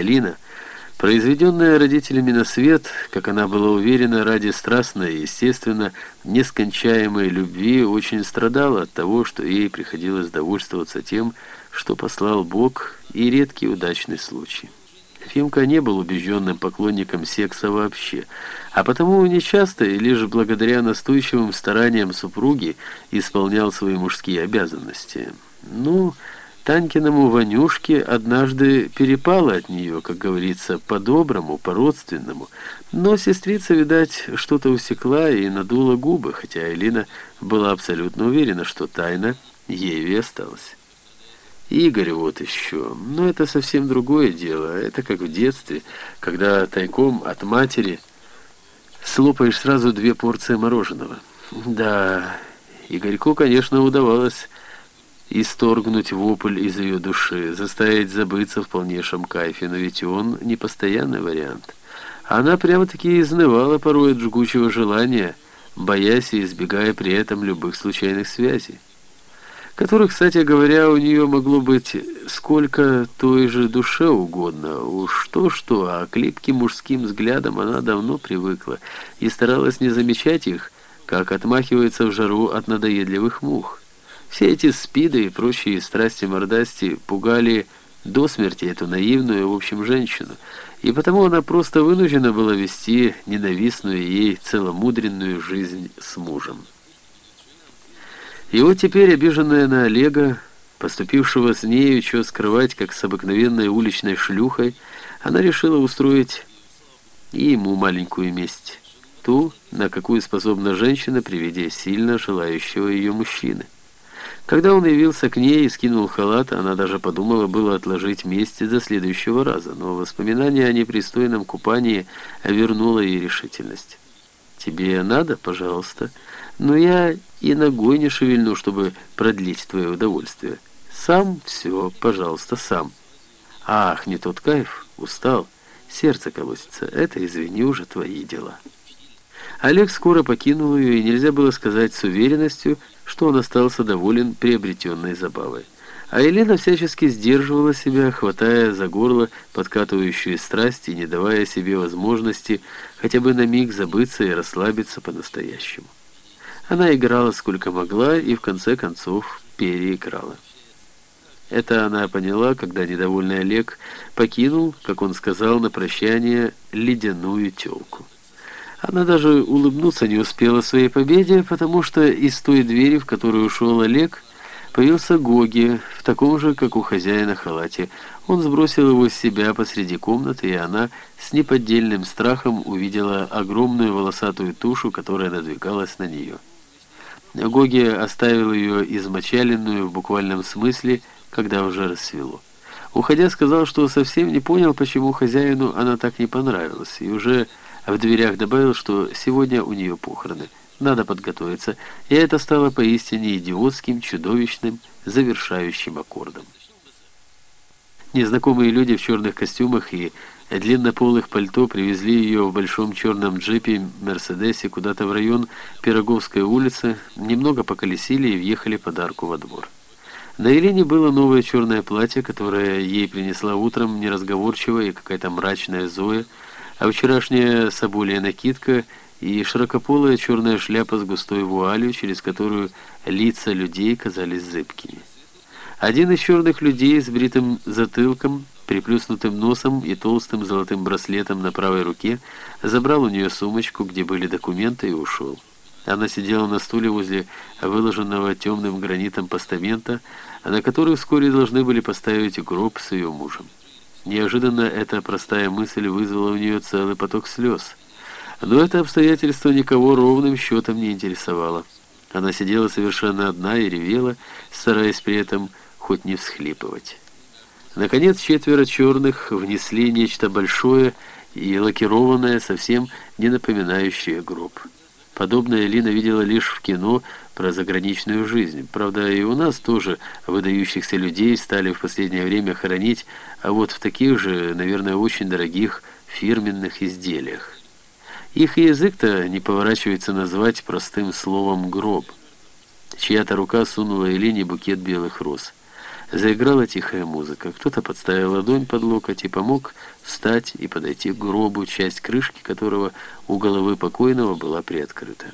Элина, произведенная родителями на свет, как она была уверена, ради страстной и, естественно, нескончаемой любви, очень страдала от того, что ей приходилось довольствоваться тем, что послал Бог и редкий удачный случай. Фимка не был убежденным поклонником секса вообще, а потому нечасто и лишь благодаря настойчивым стараниям супруги исполнял свои мужские обязанности. Ну, Танькиному Ванюшке однажды перепало от нее, как говорится, по-доброму, по-родственному, но сестрица, видать, что-то усекла и надула губы, хотя Элина была абсолютно уверена, что тайна ею и осталась. Игорь вот еще. Но это совсем другое дело. Это как в детстве, когда тайком от матери слопаешь сразу две порции мороженого. Да, Игорьку, конечно, удавалось исторгнуть вопль из ее души, заставить забыться в полнейшем кайфе, но ведь он не постоянный вариант. Она прямо-таки изнывала порой от жгучего желания, боясь и избегая при этом любых случайных связей которых, кстати говоря, у нее могло быть сколько той же душе угодно. Уж то-что, а к липким мужским взглядам она давно привыкла и старалась не замечать их, как отмахивается в жару от надоедливых мух. Все эти спиды и прочие страсти-мордасти пугали до смерти эту наивную, в общем, женщину, и потому она просто вынуждена была вести ненавистную ей целомудренную жизнь с мужем. И вот теперь, обиженная на Олега, поступившего с нею, что скрывать, как с обыкновенной уличной шлюхой, она решила устроить ему маленькую месть. Ту, на какую способна женщина при виде сильно желающего ее мужчины. Когда он явился к ней и скинул халат, она даже подумала было отложить месть до следующего раза, но воспоминание о непристойном купании вернуло ей решительность. «Тебе надо, пожалуйста?» но я и ногой не шевельну, чтобы продлить твое удовольствие. Сам все, пожалуйста, сам. Ах, не тот кайф, устал, сердце колосится. Это, извини, уже твои дела. Олег скоро покинул ее, и нельзя было сказать с уверенностью, что он остался доволен приобретенной забавой. А Елена всячески сдерживала себя, хватая за горло подкатывающие страсти, не давая себе возможности хотя бы на миг забыться и расслабиться по-настоящему. Она играла сколько могла и в конце концов переиграла. Это она поняла, когда недовольный Олег покинул, как он сказал на прощание, ледяную тёлку. Она даже улыбнуться не успела своей победе, потому что из той двери, в которую ушел Олег, появился Гоги, в таком же, как у хозяина халате. Он сбросил его с себя посреди комнаты, и она с неподдельным страхом увидела огромную волосатую тушу, которая надвигалась на нее. Гоги оставил ее измочаленную в буквальном смысле, когда уже рассвело. Уходя, сказал, что совсем не понял, почему хозяину она так не понравилась, и уже в дверях добавил, что сегодня у нее похороны. Надо подготовиться, и это стало поистине идиотским, чудовищным, завершающим аккордом. Незнакомые люди в черных костюмах и длиннополых пальто привезли ее в большом черном джипе Мерседесе куда-то в район Пироговской улицы, немного поколесили и въехали подарку во двор. На Елене было новое черное платье, которое ей принесла утром неразговорчивая и какая-то мрачная Зоя, а вчерашняя соболья накидка и широкополая черная шляпа с густой вуалью, через которую лица людей казались зыбкими. Один из черных людей с бритым затылком, приплюснутым носом и толстым золотым браслетом на правой руке забрал у нее сумочку, где были документы, и ушел. Она сидела на стуле возле выложенного темным гранитом постамента, на который вскоре должны были поставить гроб с ее мужем. Неожиданно эта простая мысль вызвала у нее целый поток слез. Но это обстоятельство никого ровным счетом не интересовало. Она сидела совершенно одна и ревела, стараясь при этом хоть не всхлипывать. Наконец, четверо черных внесли нечто большое и лакированное, совсем не напоминающее гроб. Подобное Лина видела лишь в кино про заграничную жизнь. Правда, и у нас тоже выдающихся людей стали в последнее время хоронить, а вот в таких же, наверное, очень дорогих фирменных изделиях. Их язык-то не поворачивается назвать простым словом «гроб». Чья-то рука сунула Элине букет белых роз. Заиграла тихая музыка. Кто-то подставил ладонь под локоть и помог встать и подойти к гробу, часть крышки которого у головы покойного была приоткрыта.